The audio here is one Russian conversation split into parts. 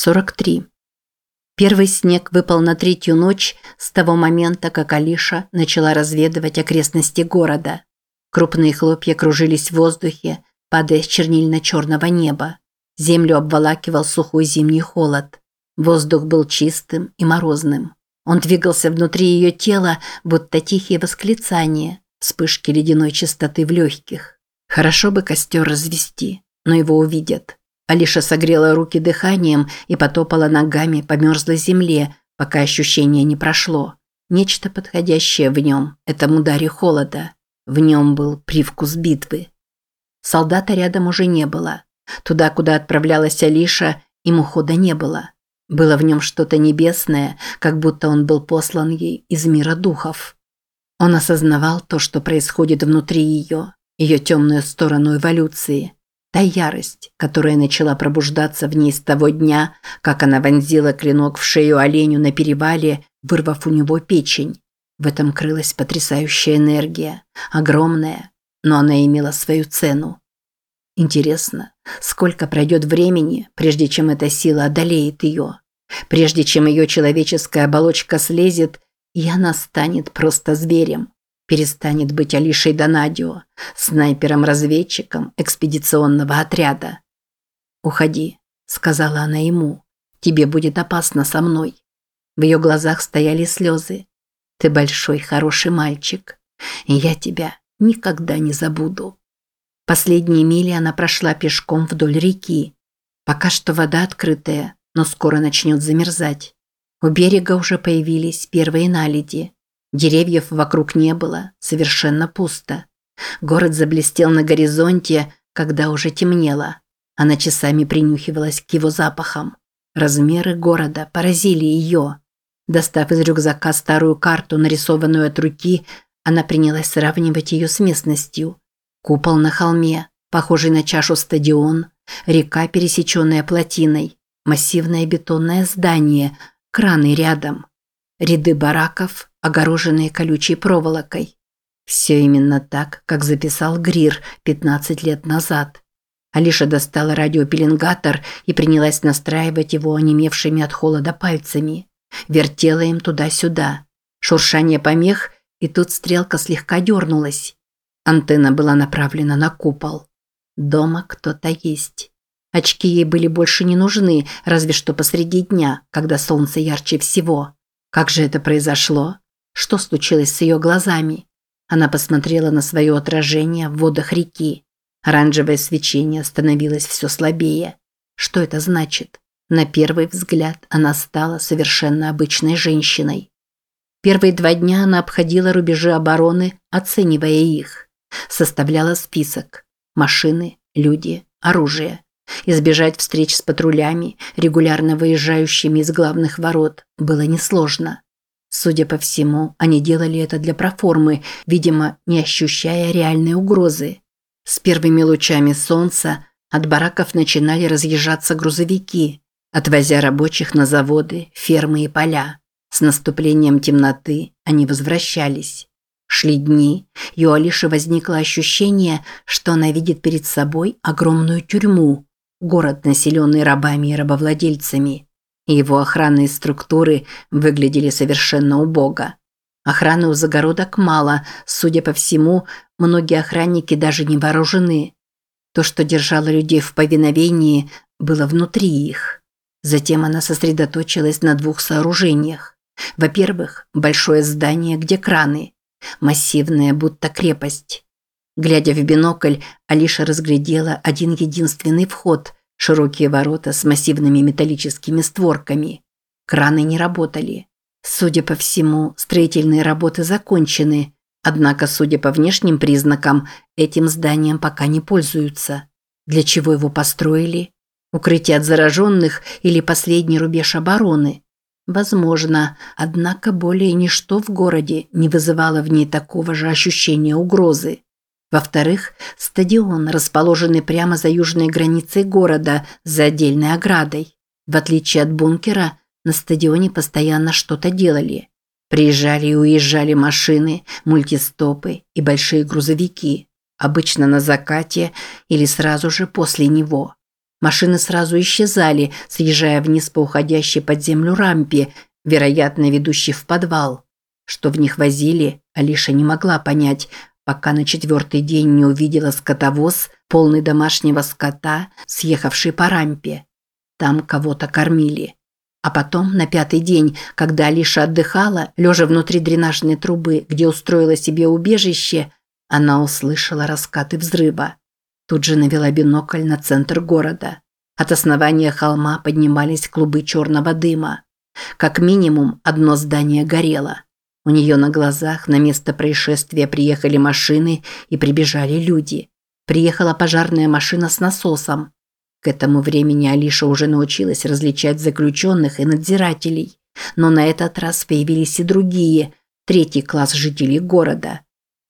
43. Первый снег выпал на третью ночь с того момента, как Алиша начала разведывать окрестности города. Крупные хлопья кружились в воздухе, падая с чернильно-черного неба. Землю обволакивал сухой зимний холод. Воздух был чистым и морозным. Он двигался внутри ее тела, будто тихие восклицания, вспышки ледяной чистоты в легких. Хорошо бы костер развести, но его увидят. Алиша согрела руки дыханием и потопала ногами по мерзлой земле, пока ощущение не прошло. Нечто подходящее в нем, этом ударе холода. В нем был привкус битвы. Солдата рядом уже не было. Туда, куда отправлялась Алиша, ему хода не было. Было в нем что-то небесное, как будто он был послан ей из мира духов. Он осознавал то, что происходит внутри ее, ее темную сторону эволюции – Та ярость, которая начала пробуждаться в ней с того дня, как она вонзила клинок в шею оленю на перевале, вырвав у него печень. В этом крылась потрясающая энергия, огромная, но она имела свою цену. Интересно, сколько пройдет времени, прежде чем эта сила одолеет ее, прежде чем ее человеческая оболочка слезет, и она станет просто зверем, перестанет быть Алишей Донадио, снайпером-разведчиком экспедиционного отряда. «Уходи», – сказала она ему. «Тебе будет опасно со мной». В ее глазах стояли слезы. «Ты большой, хороший мальчик, и я тебя никогда не забуду». Последние мили она прошла пешком вдоль реки. Пока что вода открытая, но скоро начнет замерзать. У берега уже появились первые наледи. Деревьев вокруг не было, совершенно пусто. Город заблестел на горизонте, когда уже темнело. Она часами принюхивалась к его запахам. Размеры города поразили ее. Достав из рюкзака старую карту, нарисованную от руки, она принялась сравнивать ее с местностью. Купол на холме, похожий на чашу стадион, река, пересеченная плотиной, массивное бетонное здание, краны рядом. Ряды бараков, огороженные колючей проволокой. Все именно так, как записал Грир 15 лет назад. Алиша достала радиопеленгатор и принялась настраивать его онемевшими от холода пальцами. Вертела им туда-сюда. Шуршание помех, и тут стрелка слегка дернулась. Антенна была направлена на купол. Дома кто-то есть. Очки ей были больше не нужны, разве что посреди дня, когда солнце ярче всего. Как же это произошло? Что случилось с ее глазами? Она посмотрела на свое отражение в водах реки. Оранжевое свечение становилось все слабее. Что это значит? На первый взгляд она стала совершенно обычной женщиной. Первые два дня она обходила рубежи обороны, оценивая их. Составляла список. Машины, люди, оружие. Избежать встреч с патрулями, регулярно выезжающими из главных ворот, было несложно. Судя по всему, они делали это для проформы, видимо, не ощущая реальной угрозы. С первыми лучами солнца от бараков начинали разъезжаться грузовики, отвозя рабочих на заводы, фермы и поля. С наступлением темноты они возвращались. Шли дни, и у Алиши возникло ощущение, что она видит перед собой огромную тюрьму, город, населенный рабами и рабовладельцами. Его охранные структуры выглядели совершенно убого. Охраны у загородок мало, судя по всему, многие охранники даже не вооружены. То, что держало людей в повиновении, было внутри их. Затем она сосредоточилась на двух сооружениях. Во-первых, большое здание, где краны. Массивное, будто крепость. Глядя в бинокль, Алиша разглядела один единственный вход – широкие ворота с массивными металлическими створками. Краны не работали. Судя по всему, строительные работы закончены, однако, судя по внешним признакам, этим зданием пока не пользуются. Для чего его построили? Укрытие от зараженных или последний рубеж обороны? Возможно, однако более ничто в городе не вызывало в ней такого же ощущения угрозы. Во-вторых, стадион, расположенный прямо за южной границей города, за отдельной оградой. В отличие от бункера, на стадионе постоянно что-то делали. Приезжали и уезжали машины, мультистопы и большие грузовики, обычно на закате или сразу же после него. Машины сразу исчезали, съезжая вниз по уходящей под землю рампе, вероятно, ведущей в подвал. Что в них возили, Алиша не могла понять, пока на четвертый день не увидела скотовоз, полный домашнего скота, съехавший по рампе. Там кого-то кормили. А потом, на пятый день, когда Алиша отдыхала, лежа внутри дренажной трубы, где устроила себе убежище, она услышала раскаты взрыва. Тут же навела бинокль на центр города. От основания холма поднимались клубы черного дыма. Как минимум, одно здание горело. У нее на глазах на место происшествия приехали машины и прибежали люди. Приехала пожарная машина с насосом. К этому времени Алиша уже научилась различать заключенных и надзирателей. Но на этот раз появились и другие, третий класс жителей города.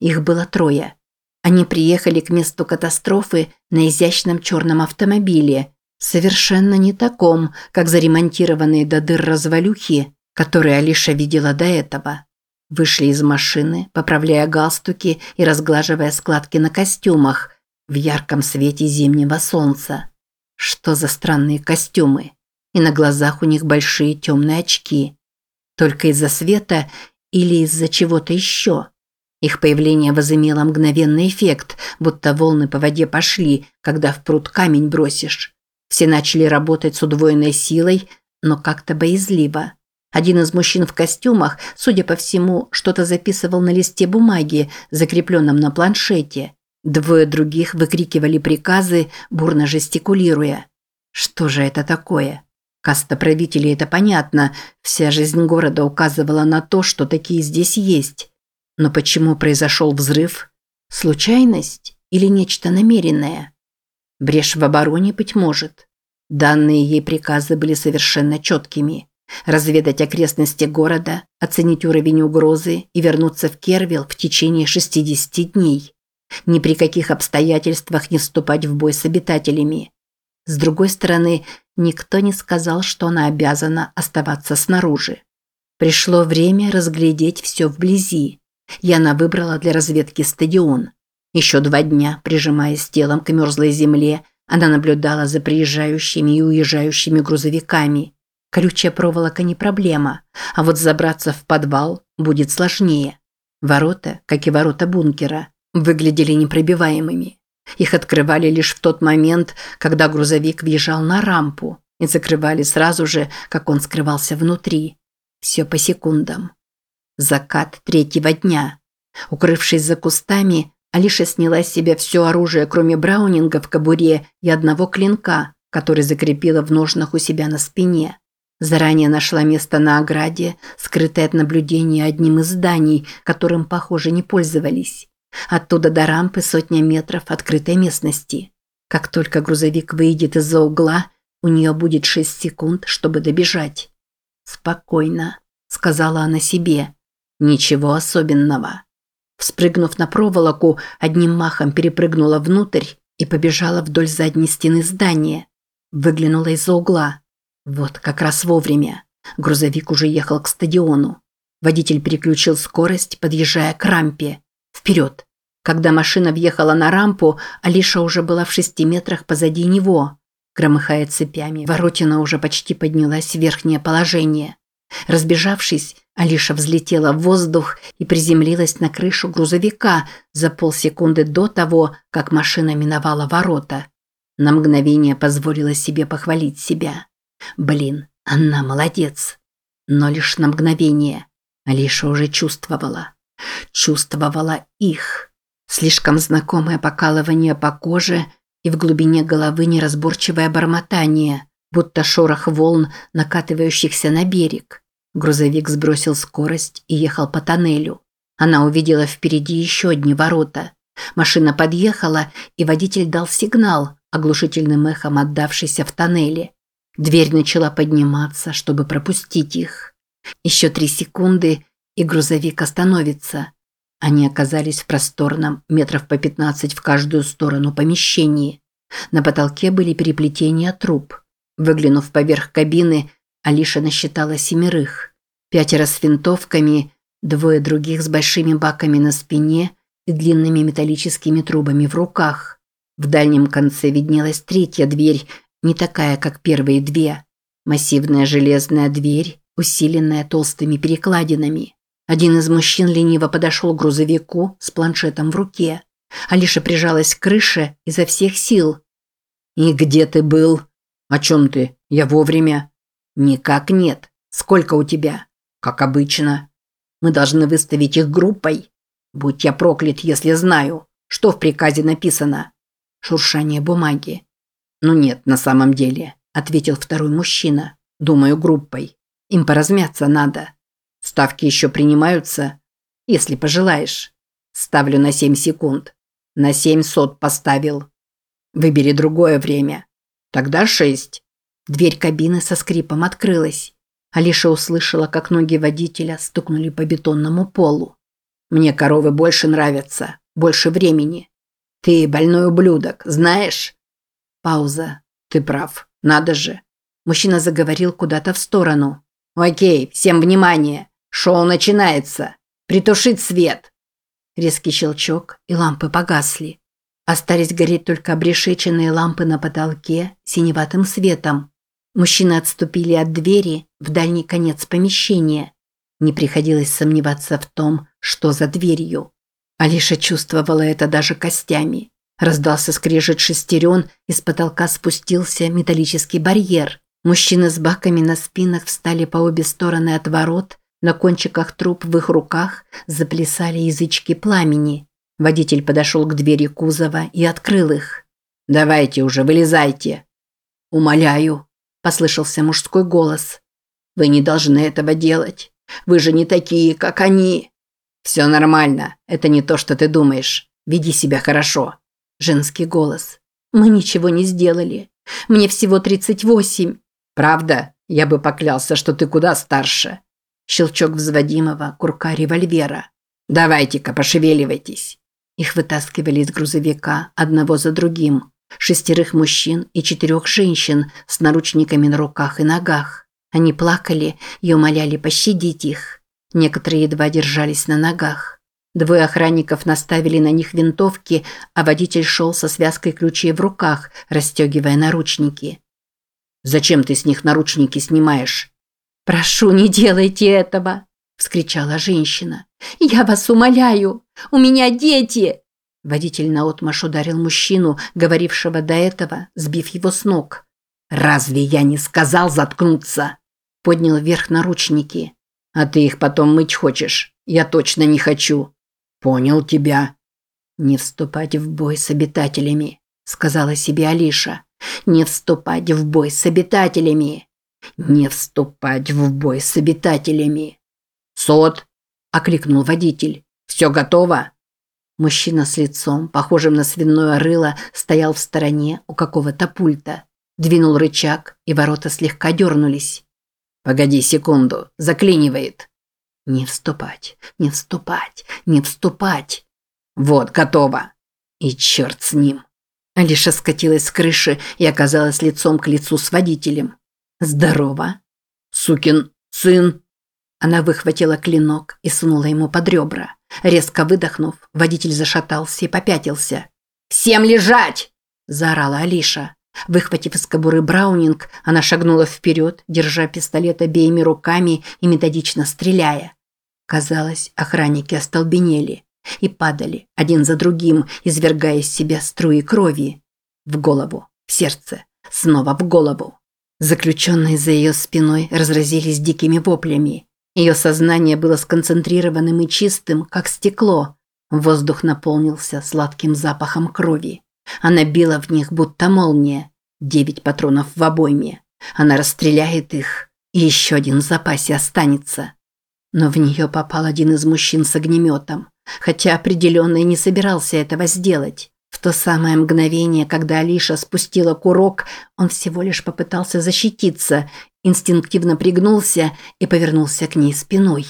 Их было трое. Они приехали к месту катастрофы на изящном черном автомобиле, совершенно не таком, как заремонтированные до дыр развалюхи, которые Алиша видела до этого. Вышли из машины, поправляя галстуки и разглаживая складки на костюмах в ярком свете зимнего солнца. Что за странные костюмы? И на глазах у них большие темные очки. Только из-за света или из-за чего-то еще? Их появление возымело мгновенный эффект, будто волны по воде пошли, когда в пруд камень бросишь. Все начали работать с удвоенной силой, но как-то боязливо. Один из мужчин в костюмах, судя по всему, что-то записывал на листе бумаги, закрепленном на планшете. Двое других выкрикивали приказы, бурно жестикулируя. Что же это такое? Каста правителей – это понятно. Вся жизнь города указывала на то, что такие здесь есть. Но почему произошел взрыв? Случайность или нечто намеренное? Брешь в обороне, быть может. Данные ей приказы были совершенно четкими. Разведать окрестности города, оценить уровень угрозы и вернуться в Кервилл в течение 60 дней. Ни при каких обстоятельствах не вступать в бой с обитателями. С другой стороны, никто не сказал, что она обязана оставаться снаружи. Пришло время разглядеть все вблизи. Яна выбрала для разведки стадион. Еще два дня, прижимаясь телом к мерзлой земле, она наблюдала за приезжающими и уезжающими грузовиками. Колючая проволока не проблема, а вот забраться в подвал будет сложнее. Ворота, как и ворота бункера, выглядели непробиваемыми. Их открывали лишь в тот момент, когда грузовик въезжал на рампу, и закрывали сразу же, как он скрывался внутри. Все по секундам. Закат третьего дня. Укрывшись за кустами, Алиша сняла с себя все оружие, кроме браунинга в кобуре и одного клинка, который закрепила в ножнах у себя на спине. Заранее нашла место на ограде, скрытое от наблюдения одним из зданий, которым, похоже, не пользовались. Оттуда до рампы сотня метров открытой местности. Как только грузовик выйдет из-за угла, у нее будет шесть секунд, чтобы добежать. «Спокойно», – сказала она себе. «Ничего особенного». Вспрыгнув на проволоку, одним махом перепрыгнула внутрь и побежала вдоль задней стены здания. Выглянула из-за угла. Вот как раз вовремя. Грузовик уже ехал к стадиону. Водитель переключил скорость, подъезжая к рампе. Вперед! Когда машина въехала на рампу, Алиша уже была в шести метрах позади него. Громыхая цепями, Воротина уже почти поднялась в верхнее положение. Разбежавшись, Алиша взлетела в воздух и приземлилась на крышу грузовика за полсекунды до того, как машина миновала ворота. На мгновение позволила себе похвалить себя. Блин, она молодец. Но лишь на мгновение. Алиша уже чувствовала. Чувствовала их. Слишком знакомое покалывание по коже и в глубине головы неразборчивое бормотание, будто шорох волн, накатывающихся на берег. Грузовик сбросил скорость и ехал по тоннелю. Она увидела впереди еще одни ворота. Машина подъехала, и водитель дал сигнал, оглушительным эхом отдавшийся в тоннеле. Дверь начала подниматься, чтобы пропустить их. Еще три секунды, и грузовик остановится. Они оказались в просторном, метров по 15 в каждую сторону помещении. На потолке были переплетения труб. Выглянув поверх кабины, Алиша насчитала семерых. Пятеро с винтовками, двое других с большими баками на спине и длинными металлическими трубами в руках. В дальнем конце виднелась третья дверь, Не такая, как первые две. Массивная железная дверь, усиленная толстыми перекладинами. Один из мужчин лениво подошел к грузовику с планшетом в руке. Алиша прижалась к крыше изо всех сил. «И где ты был?» «О чем ты? Я вовремя». «Никак нет. Сколько у тебя?» «Как обычно». «Мы должны выставить их группой». «Будь я проклят, если знаю. Что в приказе написано?» Шуршание бумаги. «Ну нет, на самом деле», – ответил второй мужчина. «Думаю, группой. Им поразмяться надо. Ставки еще принимаются? Если пожелаешь. Ставлю на семь секунд. На семь сот поставил. Выбери другое время. Тогда шесть. Дверь кабины со скрипом открылась. Алиша услышала, как ноги водителя стукнули по бетонному полу. «Мне коровы больше нравятся. Больше времени. Ты больной ублюдок, знаешь?» Пауза. «Ты прав. Надо же». Мужчина заговорил куда-то в сторону. «Окей, всем внимание. Шоу начинается. Притушить свет». Резкий щелчок, и лампы погасли. Остались гореть только обрешеченные лампы на потолке синеватым светом. Мужчины отступили от двери в дальний конец помещения. Не приходилось сомневаться в том, что за дверью. Алиша чувствовала это даже костями. Раздался скрежет шестерен, из потолка спустился металлический барьер. Мужчины с баками на спинах встали по обе стороны от ворот, на кончиках труб в их руках заплясали язычки пламени. Водитель подошел к двери кузова и открыл их. «Давайте уже, вылезайте!» «Умоляю!» – послышался мужской голос. «Вы не должны этого делать. Вы же не такие, как они!» «Все нормально. Это не то, что ты думаешь. Веди себя хорошо». Женский голос. «Мы ничего не сделали. Мне всего 38». «Правда? Я бы поклялся, что ты куда старше». Щелчок взводимого курка револьвера. «Давайте-ка, пошевеливайтесь». Их вытаскивали из грузовика одного за другим. Шестерых мужчин и четырех женщин с наручниками на руках и ногах. Они плакали и умоляли пощадить их. Некоторые едва держались на ногах. Двое охранников наставили на них винтовки, а водитель шел со связкой ключей в руках, расстегивая наручники. «Зачем ты с них наручники снимаешь?» «Прошу, не делайте этого!» – вскричала женщина. «Я вас умоляю! У меня дети!» Водитель наотмашь ударил мужчину, говорившего до этого, сбив его с ног. «Разве я не сказал заткнуться?» Поднял вверх наручники. «А ты их потом мыть хочешь? Я точно не хочу». «Понял тебя». «Не вступать в бой с обитателями», – сказала себе Алиша. «Не вступать в бой с обитателями». «Не вступать в бой с обитателями». «Сот!» – окликнул водитель. «Все готово?» Мужчина с лицом, похожим на свиное рыло, стоял в стороне у какого-то пульта. Двинул рычаг, и ворота слегка дернулись. «Погоди секунду, заклинивает». «Не вступать, не вступать, не вступать». «Вот, готово». И черт с ним. Алиша скатилась с крыши и оказалась лицом к лицу с водителем. «Здорово!» «Сукин сын!» Она выхватила клинок и сунула ему под ребра. Резко выдохнув, водитель зашатался и попятился. «Всем лежать!» – заорала Алиша. Выхватив из кобуры Браунинг, она шагнула вперед, держа пистолет обеими руками и методично стреляя. Казалось, охранники остолбенели и падали один за другим, извергая из себя струи крови. В голову, в сердце, снова в голову. Заключенные за ее спиной разразились дикими воплями. Ее сознание было сконцентрированным и чистым, как стекло. Воздух наполнился сладким запахом крови. Она била в них, будто молния. Девять патронов в обойме. Она расстреляет их, и еще один в запасе останется. Но в нее попал один из мужчин с огнеметом, хотя определенно и не собирался этого сделать. В то самое мгновение, когда Алиша спустила курок, он всего лишь попытался защититься, инстинктивно пригнулся и повернулся к ней спиной.